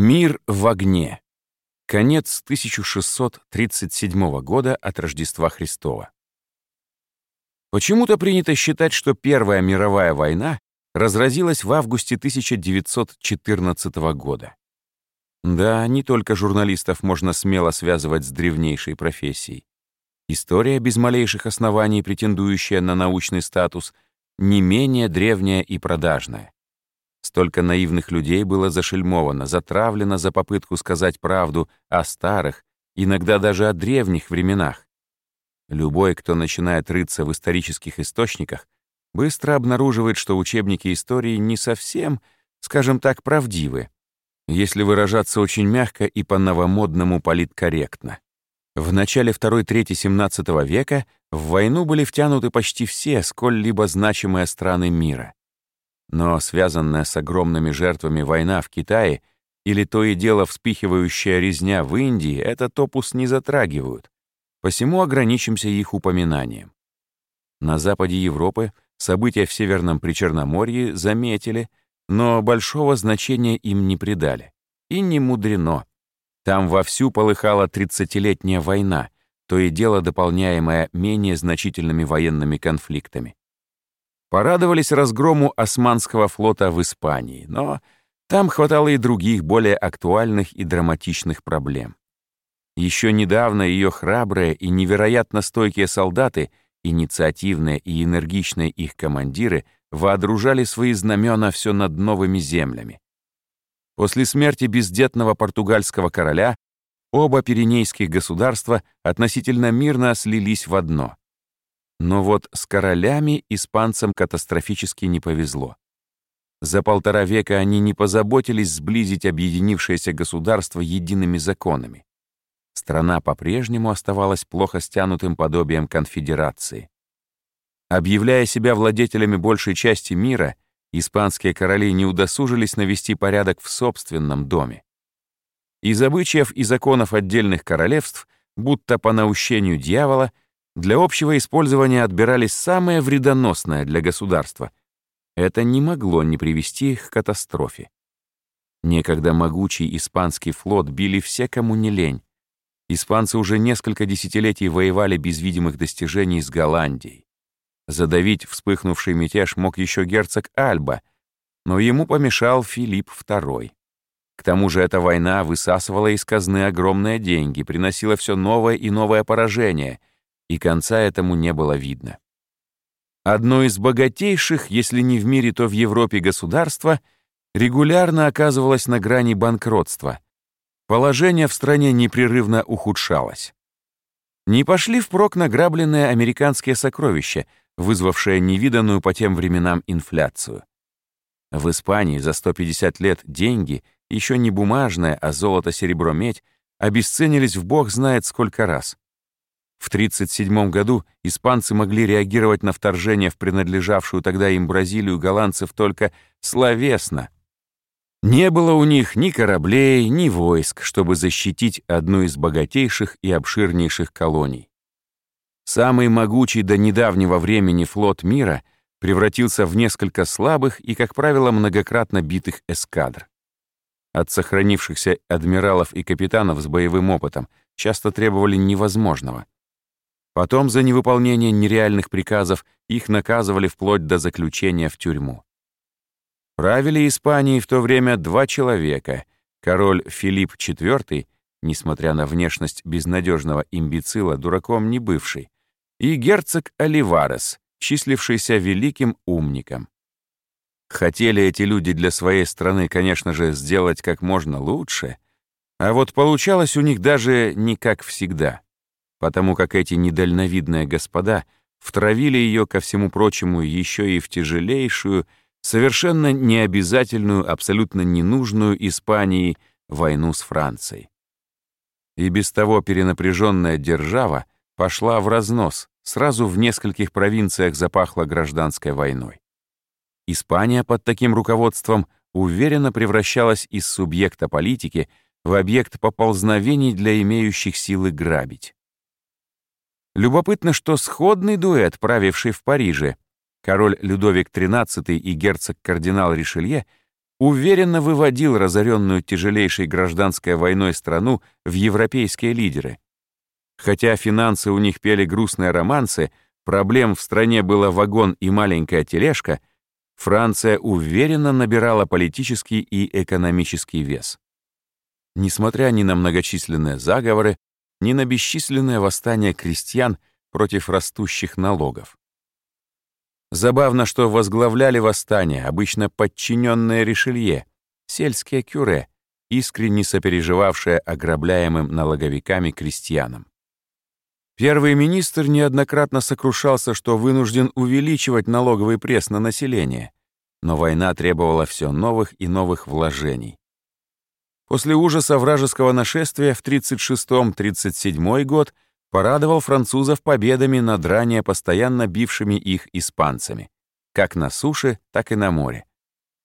Мир в огне. Конец 1637 года от Рождества Христова. Почему-то принято считать, что Первая мировая война разразилась в августе 1914 года. Да, не только журналистов можно смело связывать с древнейшей профессией. История, без малейших оснований претендующая на научный статус, не менее древняя и продажная. Столько наивных людей было зашельмовано, затравлено за попытку сказать правду о старых, иногда даже о древних временах. Любой, кто начинает рыться в исторических источниках, быстро обнаруживает, что учебники истории не совсем, скажем так, правдивы, если выражаться очень мягко и по-новомодному политкорректно. В начале второй трети XVII века в войну были втянуты почти все сколь-либо значимые страны мира. Но связанная с огромными жертвами война в Китае или то и дело вспихивающая резня в Индии этот опус не затрагивают, посему ограничимся их упоминанием. На западе Европы события в Северном Причерноморье заметили, но большого значения им не придали. И не мудрено. Там вовсю полыхала тридцатилетняя война, то и дело дополняемая менее значительными военными конфликтами. Порадовались разгрому османского флота в Испании, но там хватало и других, более актуальных и драматичных проблем. Еще недавно ее храбрые и невероятно стойкие солдаты, инициативные и энергичные их командиры воодружали свои знамена все над новыми землями. После смерти бездетного португальского короля оба пиренейских государства относительно мирно слились в одно. Но вот с королями испанцам катастрофически не повезло. За полтора века они не позаботились сблизить объединившееся государство едиными законами. Страна по-прежнему оставалась плохо стянутым подобием конфедерации. Объявляя себя владетелями большей части мира, испанские короли не удосужились навести порядок в собственном доме. Из обычаев и законов отдельных королевств, будто по наущению дьявола, для общего использования отбирались самое вредоносное для государства. Это не могло не привести к катастрофе. Некогда могучий испанский флот били все, кому не лень. Испанцы уже несколько десятилетий воевали без видимых достижений с Голландией. Задавить вспыхнувший мятеж мог еще герцог Альба, но ему помешал Филипп II. К тому же эта война высасывала из казны огромные деньги, приносила все новое и новое поражение, и конца этому не было видно. Одно из богатейших, если не в мире, то в Европе государства, регулярно оказывалось на грани банкротства. Положение в стране непрерывно ухудшалось. Не пошли впрок награбленные американские сокровища, вызвавшие невиданную по тем временам инфляцию. В Испании за 150 лет деньги, еще не бумажное, а золото, серебро, медь, обесценились в бог знает сколько раз. В 1937 году испанцы могли реагировать на вторжение в принадлежавшую тогда им Бразилию голландцев только словесно. Не было у них ни кораблей, ни войск, чтобы защитить одну из богатейших и обширнейших колоний. Самый могучий до недавнего времени флот мира превратился в несколько слабых и, как правило, многократно битых эскадр. От сохранившихся адмиралов и капитанов с боевым опытом часто требовали невозможного — Потом за невыполнение нереальных приказов их наказывали вплоть до заключения в тюрьму. Правили Испанией в то время два человека. Король Филипп IV, несмотря на внешность безнадежного имбецила, дураком не бывший, и герцог Оливарес, числившийся великим умником. Хотели эти люди для своей страны, конечно же, сделать как можно лучше, а вот получалось у них даже не как всегда — потому как эти недальновидные господа втравили ее, ко всему прочему, еще и в тяжелейшую, совершенно необязательную, абсолютно ненужную Испании войну с Францией. И без того перенапряженная держава пошла в разнос, сразу в нескольких провинциях запахла гражданской войной. Испания под таким руководством уверенно превращалась из субъекта политики в объект поползновений для имеющих силы грабить. Любопытно, что сходный дуэт, правивший в Париже, король Людовик XIII и герцог-кардинал Ришелье, уверенно выводил разоренную тяжелейшей гражданской войной страну в европейские лидеры. Хотя финансы у них пели грустные романсы, проблем в стране было вагон и маленькая тележка, Франция уверенно набирала политический и экономический вес. Несмотря ни на многочисленные заговоры, ни на бесчисленное восстание крестьян против растущих налогов. Забавно, что возглавляли восстание обычно подчиненные Ришелье, сельские кюре, искренне сопереживавшие ограбляемым налоговиками крестьянам. Первый министр неоднократно сокрушался, что вынужден увеличивать налоговый пресс на население, но война требовала все новых и новых вложений. После ужаса вражеского нашествия в 36-37 год порадовал французов победами над ранее постоянно бившими их испанцами, как на суше, так и на море.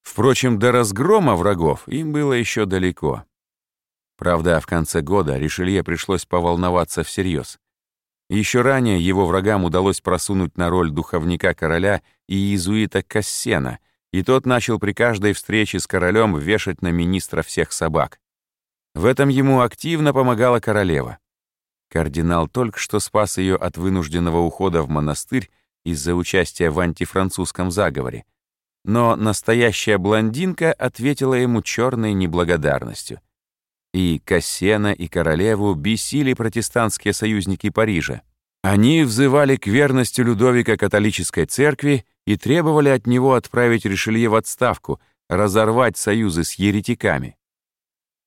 Впрочем, до разгрома врагов им было еще далеко. Правда, в конце года Ришелье пришлось поволноваться всерьез. Еще ранее его врагам удалось просунуть на роль духовника короля и иезуита Кассена, и тот начал при каждой встрече с королем вешать на министра всех собак. В этом ему активно помогала королева. Кардинал только что спас ее от вынужденного ухода в монастырь из-за участия в антифранцузском заговоре. Но настоящая блондинка ответила ему черной неблагодарностью. И Кассена, и королеву бесили протестантские союзники Парижа. Они взывали к верности Людовика католической церкви и требовали от него отправить Ришелье в отставку, разорвать союзы с еретиками.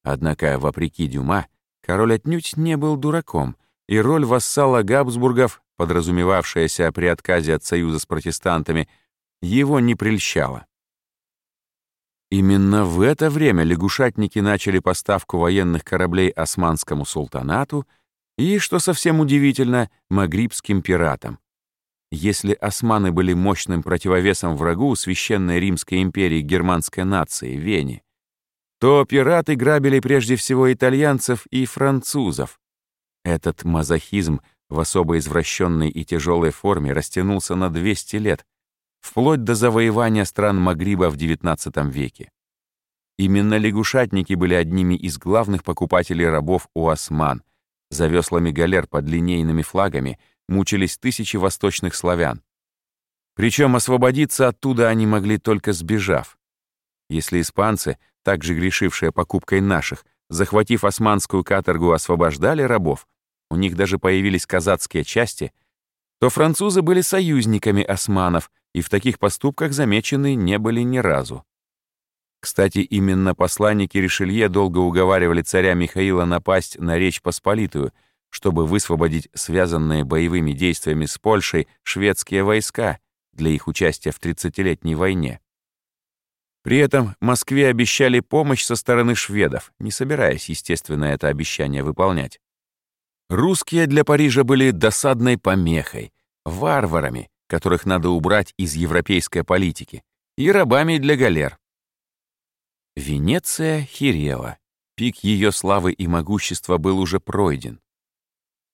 Однако, вопреки Дюма, Король отнюдь не был дураком, и роль вассала Габсбургов, подразумевавшаяся при отказе от союза с протестантами, его не прельщала. Именно в это время лягушатники начали поставку военных кораблей османскому султанату и, что совсем удивительно, магрибским пиратам. Если османы были мощным противовесом врагу Священной Римской империи германской нации, Вене, то пираты грабили прежде всего итальянцев и французов. Этот мазохизм в особо извращенной и тяжелой форме растянулся на 200 лет, вплоть до завоевания стран Магриба в XIX веке. Именно лягушатники были одними из главных покупателей рабов у осман. За веслами галер под линейными флагами мучились тысячи восточных славян. Причем освободиться оттуда они могли только сбежав. Если испанцы, также грешившие покупкой наших, захватив османскую каторгу, освобождали рабов, у них даже появились казацкие части, то французы были союзниками османов и в таких поступках замечены не были ни разу. Кстати, именно посланники Ришелье долго уговаривали царя Михаила напасть на Речь Посполитую, чтобы высвободить связанные боевыми действиями с Польшей шведские войска для их участия в Тридцатилетней войне. При этом Москве обещали помощь со стороны шведов, не собираясь, естественно, это обещание выполнять. Русские для Парижа были досадной помехой, варварами, которых надо убрать из европейской политики, и рабами для галер. Венеция херела. Пик ее славы и могущества был уже пройден.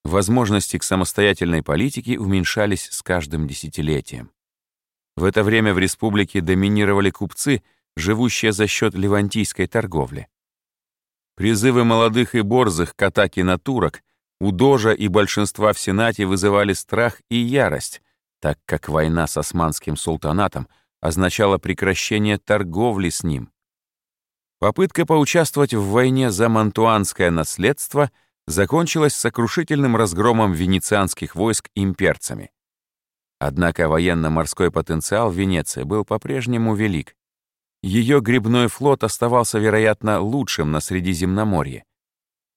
Возможности к самостоятельной политике уменьшались с каждым десятилетием. В это время в республике доминировали купцы, живущая за счет левантийской торговли. Призывы молодых и борзых к атаке на турок у Дожа и большинства в Сенате вызывали страх и ярость, так как война с османским султанатом означала прекращение торговли с ним. Попытка поучаствовать в войне за мантуанское наследство закончилась сокрушительным разгромом венецианских войск имперцами. Однако военно-морской потенциал Венеции был по-прежнему велик, ее грибной флот оставался, вероятно, лучшим на Средиземноморье.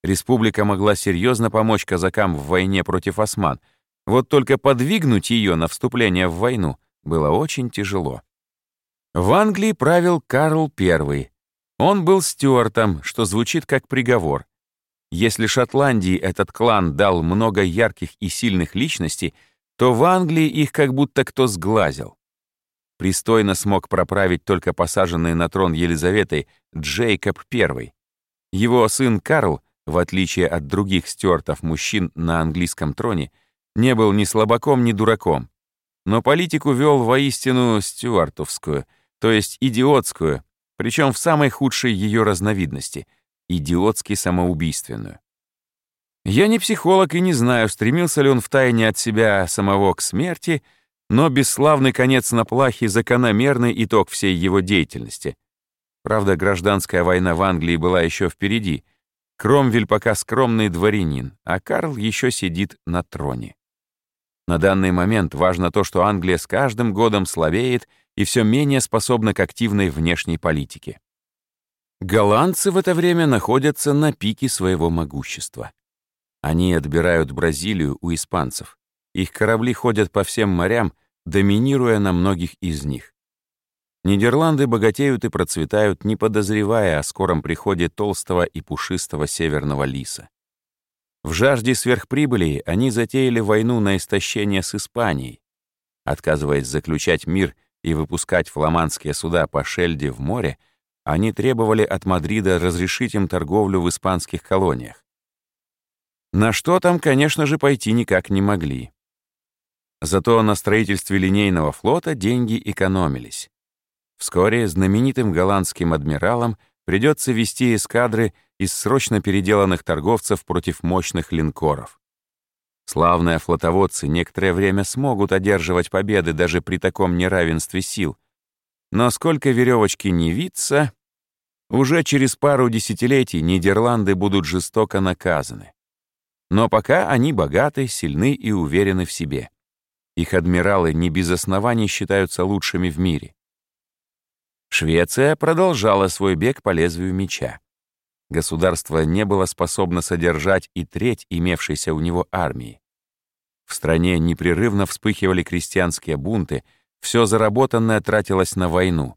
Республика могла серьезно помочь казакам в войне против осман, вот только подвигнуть ее на вступление в войну было очень тяжело. В Англии правил Карл I. Он был стюартом, что звучит как приговор. Если Шотландии этот клан дал много ярких и сильных личностей, то в Англии их как будто кто сглазил. Пристойно смог проправить только посаженный на трон Елизаветой Джейкоб I. Его сын Карл, в отличие от других стюартов мужчин на английском троне, не был ни слабаком, ни дураком, но политику вел воистину стюартовскую, то есть идиотскую, причем в самой худшей ее разновидности — идиотски самоубийственную. Я не психолог и не знаю, стремился ли он втайне от себя самого к смерти, но бесславный конец на плахе — закономерный итог всей его деятельности. Правда, гражданская война в Англии была еще впереди. Кромвель пока скромный дворянин, а Карл еще сидит на троне. На данный момент важно то, что Англия с каждым годом слабеет и все менее способна к активной внешней политике. Голландцы в это время находятся на пике своего могущества. Они отбирают Бразилию у испанцев. Их корабли ходят по всем морям, доминируя на многих из них. Нидерланды богатеют и процветают, не подозревая о скором приходе толстого и пушистого северного лиса. В жажде сверхприбыли они затеяли войну на истощение с Испанией. Отказываясь заключать мир и выпускать фламандские суда по Шельде в море, они требовали от Мадрида разрешить им торговлю в испанских колониях. На что там, конечно же, пойти никак не могли. Зато на строительстве линейного флота деньги экономились. Вскоре знаменитым голландским адмиралам придется вести эскадры из срочно переделанных торговцев против мощных линкоров. Славные флотоводцы некоторое время смогут одерживать победы даже при таком неравенстве сил. Но сколько веревочки не виться, уже через пару десятилетий Нидерланды будут жестоко наказаны. Но пока они богаты, сильны и уверены в себе. Их адмиралы не без оснований считаются лучшими в мире. Швеция продолжала свой бег по лезвию меча. Государство не было способно содержать и треть имевшейся у него армии. В стране непрерывно вспыхивали крестьянские бунты, все заработанное тратилось на войну.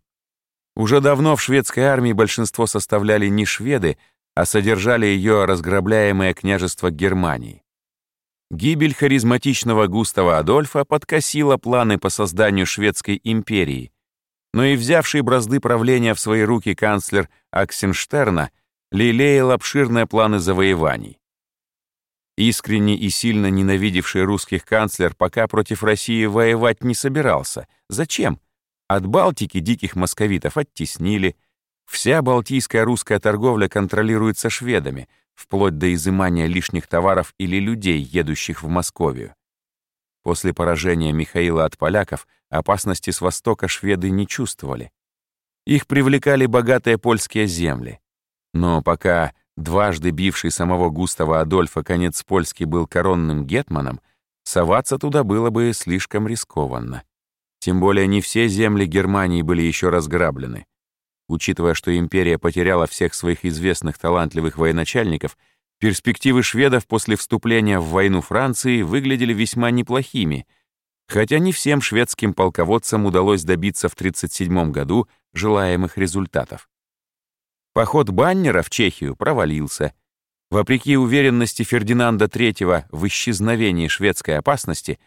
Уже давно в шведской армии большинство составляли не шведы, а содержали ее разграбляемое княжество Германии. Гибель харизматичного Густава Адольфа подкосила планы по созданию шведской империи, но и взявший бразды правления в свои руки канцлер Аксенштерна лелеял обширные планы завоеваний. Искренне и сильно ненавидевший русских канцлер пока против России воевать не собирался. Зачем? От Балтики диких московитов оттеснили. Вся балтийская русская торговля контролируется шведами, вплоть до изымания лишних товаров или людей, едущих в Московию. После поражения Михаила от поляков опасности с востока шведы не чувствовали. Их привлекали богатые польские земли. Но пока дважды бивший самого Густава Адольфа конец польский был коронным гетманом, соваться туда было бы слишком рискованно. Тем более не все земли Германии были еще разграблены. Учитывая, что империя потеряла всех своих известных талантливых военачальников, перспективы шведов после вступления в войну Франции выглядели весьма неплохими, хотя не всем шведским полководцам удалось добиться в 1937 году желаемых результатов. Поход Баннера в Чехию провалился. Вопреки уверенности Фердинанда III в исчезновении шведской опасности,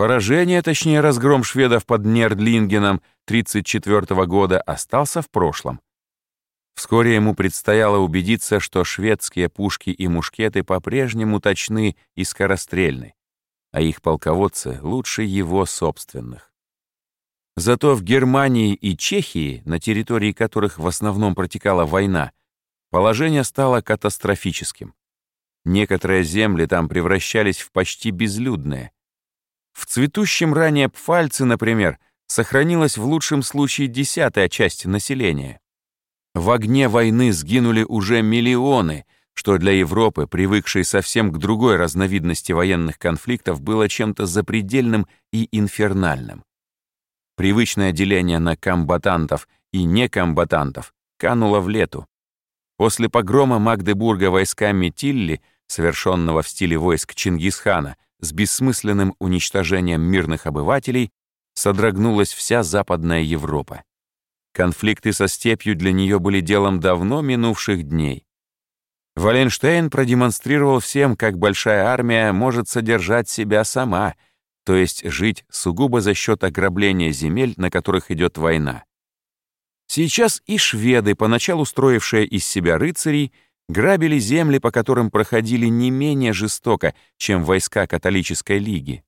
поражение, точнее разгром шведов под Нердлингеном 1934 года остался в прошлом. Вскоре ему предстояло убедиться, что шведские пушки и мушкеты по-прежнему точны и скорострельны, а их полководцы лучше его собственных. Зато в Германии и Чехии, на территории которых в основном протекала война, положение стало катастрофическим. Некоторые земли там превращались в почти безлюдные. В цветущем ранее Пфальце, например, сохранилась в лучшем случае десятая часть населения. В огне войны сгинули уже миллионы, что для Европы, привыкшей совсем к другой разновидности военных конфликтов, было чем-то запредельным и инфернальным. Привычное деление на комбатантов и некомбатантов кануло в лету. После погрома Магдебурга войсками Тилли, совершенного в стиле войск Чингисхана, с бессмысленным уничтожением мирных обывателей, содрогнулась вся Западная Европа. Конфликты со степью для нее были делом давно минувших дней. Валенштейн продемонстрировал всем, как большая армия может содержать себя сама — то есть жить сугубо за счет ограбления земель, на которых идет война. Сейчас и шведы, поначалу строившие из себя рыцарей, грабили земли, по которым проходили не менее жестоко, чем войска католической лиги.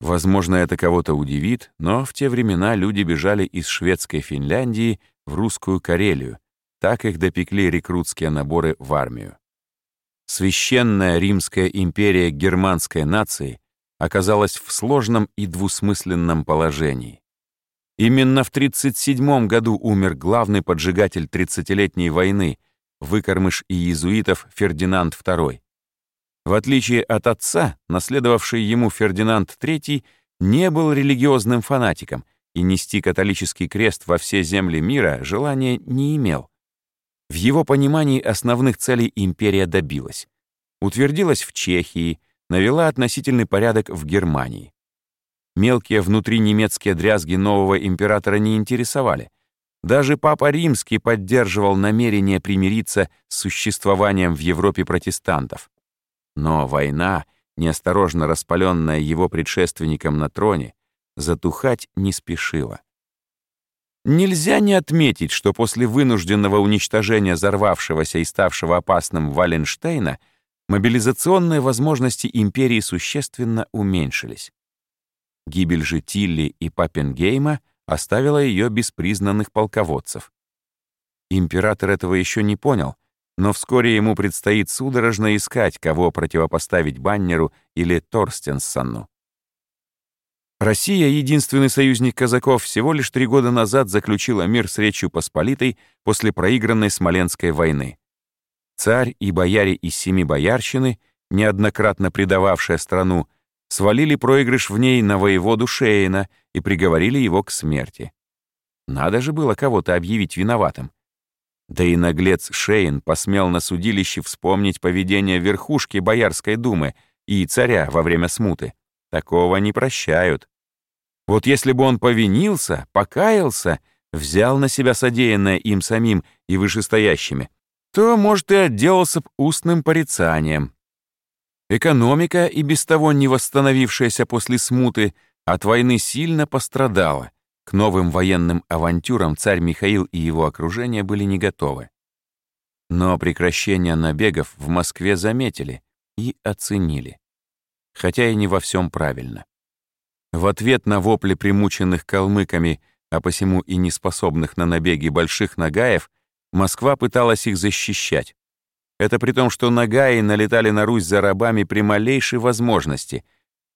Возможно, это кого-то удивит, но в те времена люди бежали из шведской Финляндии в русскую Карелию, так их допекли рекрутские наборы в армию. Священная Римская империя германской нации оказалась в сложном и двусмысленном положении. Именно в 1937 году умер главный поджигатель тридцатилетней войны, выкормыш и иезуитов Фердинанд II. В отличие от отца, наследовавший ему Фердинанд III не был религиозным фанатиком и нести католический крест во все земли мира желания не имел. В его понимании основных целей империя добилась. Утвердилась в Чехии, навела относительный порядок в Германии. Мелкие внутринемецкие дрязги нового императора не интересовали. Даже Папа Римский поддерживал намерение примириться с существованием в Европе протестантов. Но война, неосторожно распаленная его предшественником на троне, затухать не спешила. Нельзя не отметить, что после вынужденного уничтожения взорвавшегося и ставшего опасным Валенштейна мобилизационные возможности империи существенно уменьшились. Гибель же Тилли и Паппенгейма оставила ее без признанных полководцев. Император этого еще не понял, но вскоре ему предстоит судорожно искать, кого противопоставить Баннеру или Торстенсону. Россия, единственный союзник казаков, всего лишь три года назад заключила мир с Речью Посполитой после проигранной Смоленской войны. Царь и бояре из семи боярщины, неоднократно предававшие страну, свалили проигрыш в ней на воеводу Шейна и приговорили его к смерти. Надо же было кого-то объявить виноватым. Да и наглец Шейн посмел на судилище вспомнить поведение верхушки Боярской думы и царя во время смуты. Такого не прощают. Вот если бы он повинился, покаялся, взял на себя содеянное им самим и вышестоящими, то, может, и отделался б устным порицанием. Экономика, и без того не восстановившаяся после смуты, от войны сильно пострадала. К новым военным авантюрам царь Михаил и его окружение были не готовы. Но прекращение набегов в Москве заметили и оценили. Хотя и не во всем правильно. В ответ на вопли примученных калмыками, а посему и неспособных на набеги больших нагаев, Москва пыталась их защищать. Это при том, что нагаи налетали на Русь за рабами при малейшей возможности,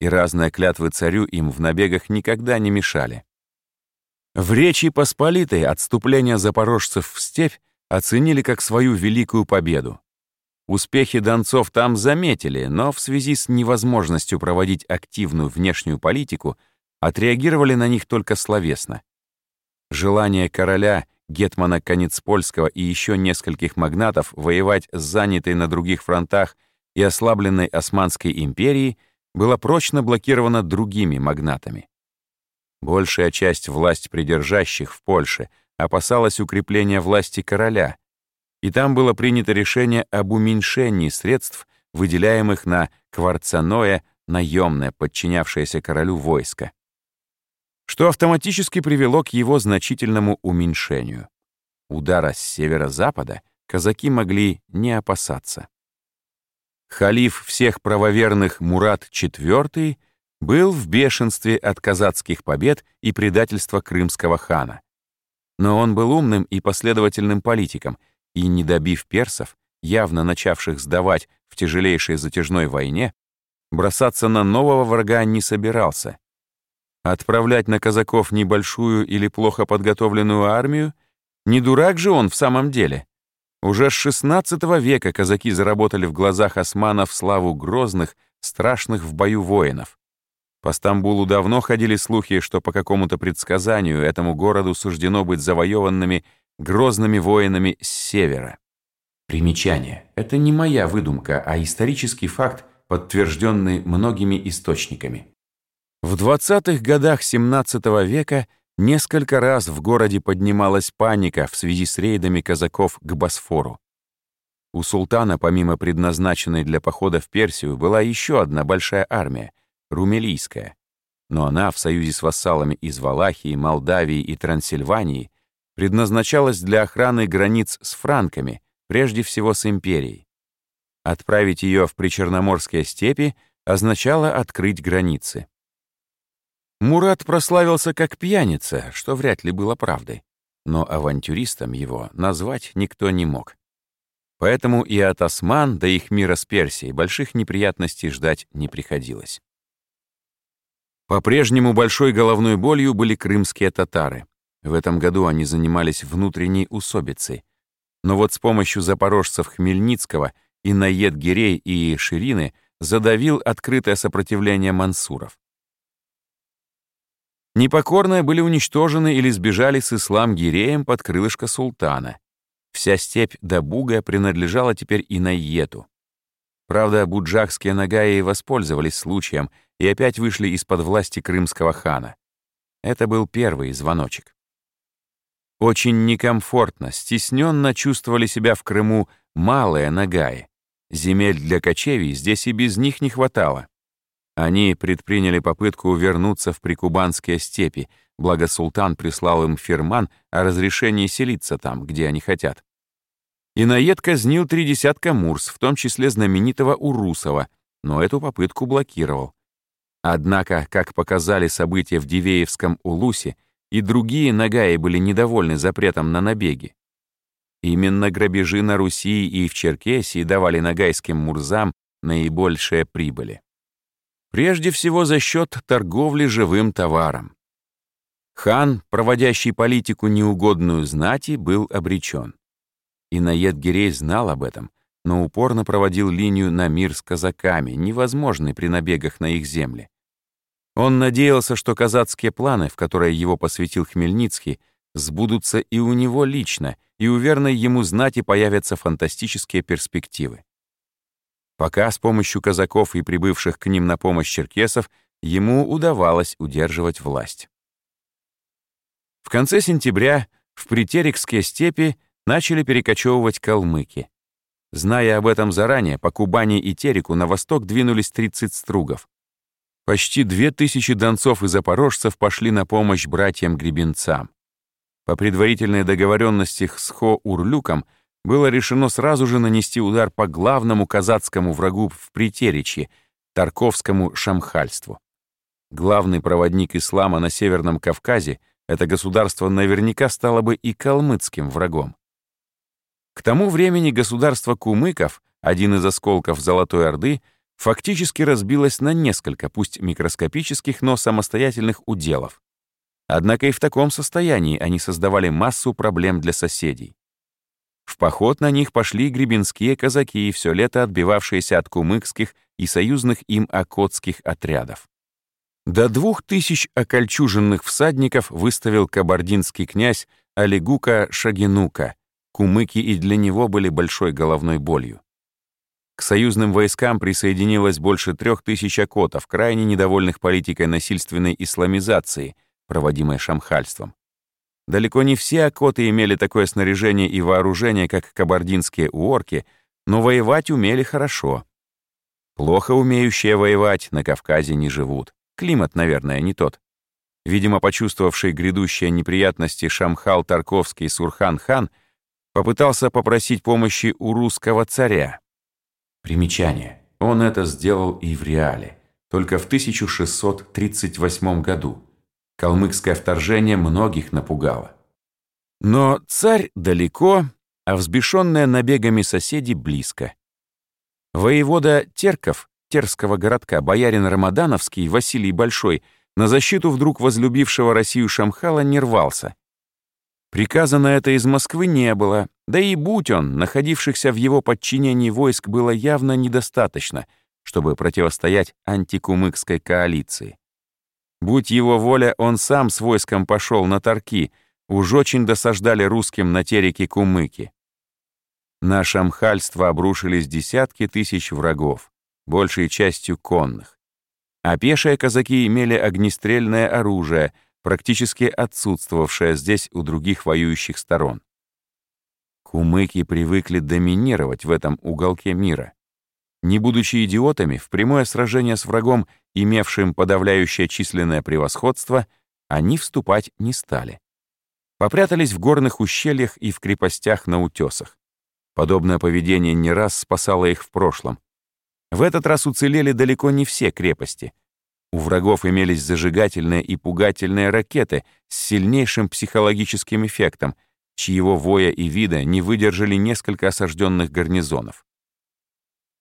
и разные клятвы царю им в набегах никогда не мешали. В Речи Посполитой отступление запорожцев в степь оценили как свою великую победу. Успехи донцов там заметили, но в связи с невозможностью проводить активную внешнюю политику отреагировали на них только словесно. Желание короля — Гетмана Конецпольского и еще нескольких магнатов воевать с занятой на других фронтах и ослабленной Османской империей было прочно блокировано другими магнатами. Большая часть власть придержащих в Польше опасалась укрепления власти короля, и там было принято решение об уменьшении средств, выделяемых на кварцаное наемное, подчинявшееся королю войско что автоматически привело к его значительному уменьшению. Удара с северо-запада казаки могли не опасаться. Халиф всех правоверных Мурат IV был в бешенстве от казацких побед и предательства крымского хана. Но он был умным и последовательным политиком, и, не добив персов, явно начавших сдавать в тяжелейшей затяжной войне, бросаться на нового врага не собирался Отправлять на казаков небольшую или плохо подготовленную армию? Не дурак же он в самом деле. Уже с XVI века казаки заработали в глазах османов славу грозных, страшных в бою воинов. По Стамбулу давно ходили слухи, что по какому-то предсказанию этому городу суждено быть завоеванными грозными воинами с севера. Примечание. Это не моя выдумка, а исторический факт, подтвержденный многими источниками. В 20-х годах XVII века несколько раз в городе поднималась паника в связи с рейдами казаков к Босфору. У султана, помимо предназначенной для похода в Персию, была еще одна большая армия — румелийская. Но она в союзе с вассалами из Валахии, Молдавии и Трансильвании предназначалась для охраны границ с франками, прежде всего с империей. Отправить ее в причерноморские степи означало открыть границы. Мурат прославился как пьяница, что вряд ли было правдой. но авантюристом его назвать никто не мог. Поэтому и от осман до их мира с Персией больших неприятностей ждать не приходилось. По-прежнему большой головной болью были крымские татары. В этом году они занимались внутренней усобицей. Но вот с помощью запорожцев Хмельницкого и наед Гирей и Ширины задавил открытое сопротивление мансуров. Непокорные были уничтожены или сбежали с ислам-гиреем под крылышко султана. Вся степь до Буга принадлежала теперь и Найету. Правда, буджакские нагаи воспользовались случаем и опять вышли из-под власти крымского хана. Это был первый звоночек. Очень некомфортно, стесненно чувствовали себя в Крыму малые нагаи. Земель для кочевий здесь и без них не хватало. Они предприняли попытку вернуться в прикубанские степи, благо султан прислал им фирман о разрешении селиться там, где они хотят. Инаед казнил три десятка мурс, в том числе знаменитого Урусова, но эту попытку блокировал. Однако, как показали события в Дивеевском Улусе, и другие нагаи были недовольны запретом на набеги. Именно грабежи на Руси и в Черкесии давали нагайским мурзам наибольшие прибыли. Прежде всего за счет торговли живым товаром. Хан, проводящий политику неугодную знати, был обречен. Инаед Гирей знал об этом, но упорно проводил линию на мир с казаками, невозможный при набегах на их земли. Он надеялся, что казацкие планы, в которые его посвятил Хмельницкий, сбудутся и у него лично, и у верной ему знати появятся фантастические перспективы. Пока с помощью казаков и прибывших к ним на помощь черкесов ему удавалось удерживать власть. В конце сентября в Притерикские степи начали перекочевывать калмыки. Зная об этом заранее, по Кубани и Тереку на восток двинулись 30 стругов. Почти две тысячи донцов и запорожцев пошли на помощь братьям-гребенцам. По предварительной договоренности с Хо-Урлюком было решено сразу же нанести удар по главному казацкому врагу в Притеречье, Тарковскому шамхальству. Главный проводник ислама на Северном Кавказе, это государство наверняка стало бы и калмыцким врагом. К тому времени государство кумыков, один из осколков Золотой Орды, фактически разбилось на несколько, пусть микроскопических, но самостоятельных уделов. Однако и в таком состоянии они создавали массу проблем для соседей. В поход на них пошли гребенские казаки, все лето отбивавшиеся от кумыкских и союзных им окотских отрядов. До двух тысяч окольчуженных всадников выставил кабардинский князь Алигука Шагинука, Кумыки и для него были большой головной болью. К союзным войскам присоединилось больше трех тысяч окотов, крайне недовольных политикой насильственной исламизации, проводимой шамхальством. Далеко не все окоты имели такое снаряжение и вооружение, как кабардинские уорки, но воевать умели хорошо. Плохо умеющие воевать на Кавказе не живут. Климат, наверное, не тот. Видимо, почувствовавший грядущие неприятности Шамхал Тарковский Сурхан-хан — попытался попросить помощи у русского царя. Примечание. Он это сделал и в реале, только в 1638 году. Калмыкское вторжение многих напугало. Но царь далеко, а взбешенные набегами соседи близко. Воевода Терков, Терского городка, боярин Рамадановский, Василий Большой, на защиту вдруг возлюбившего Россию Шамхала не рвался Приказа на это из Москвы не было, да и будь он, находившихся в его подчинении войск было явно недостаточно, чтобы противостоять антикумыкской коалиции. Будь его воля, он сам с войском пошел на Тарки, уж очень досаждали русским на тереке Кумыки. На шамхальство обрушились десятки тысяч врагов, большей частью конных. А пешие казаки имели огнестрельное оружие — практически отсутствовавшая здесь у других воюющих сторон. Кумыки привыкли доминировать в этом уголке мира. Не будучи идиотами, в прямое сражение с врагом, имевшим подавляющее численное превосходство, они вступать не стали. Попрятались в горных ущельях и в крепостях на утесах. Подобное поведение не раз спасало их в прошлом. В этот раз уцелели далеко не все крепости — У врагов имелись зажигательные и пугательные ракеты с сильнейшим психологическим эффектом, чьего воя и вида не выдержали несколько осажденных гарнизонов.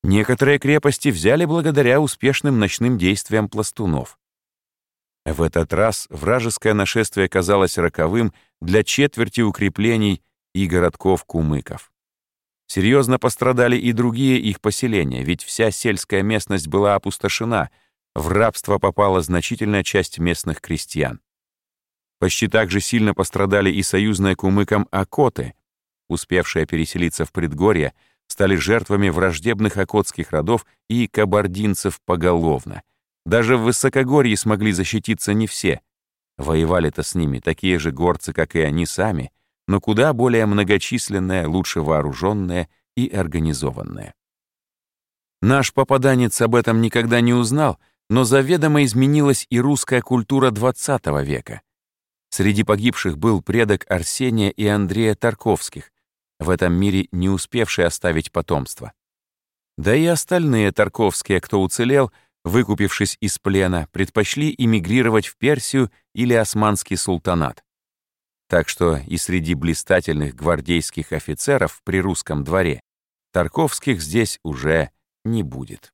Некоторые крепости взяли благодаря успешным ночным действиям пластунов. В этот раз вражеское нашествие казалось роковым для четверти укреплений и городков кумыков. Серьезно пострадали и другие их поселения, ведь вся сельская местность была опустошена, в рабство попала значительная часть местных крестьян. Почти так же сильно пострадали и союзные кумыкам Акоты, успевшие переселиться в предгорье, стали жертвами враждебных окотских родов и кабардинцев поголовно. Даже в высокогорье смогли защититься не все. Воевали-то с ними такие же горцы, как и они сами, но куда более многочисленные, лучше вооруженные и организованные. Наш попаданец об этом никогда не узнал, но заведомо изменилась и русская культура XX века. Среди погибших был предок Арсения и Андрея Тарковских, в этом мире не успевший оставить потомство. Да и остальные Тарковские, кто уцелел, выкупившись из плена, предпочли эмигрировать в Персию или Османский султанат. Так что и среди блистательных гвардейских офицеров при русском дворе Тарковских здесь уже не будет.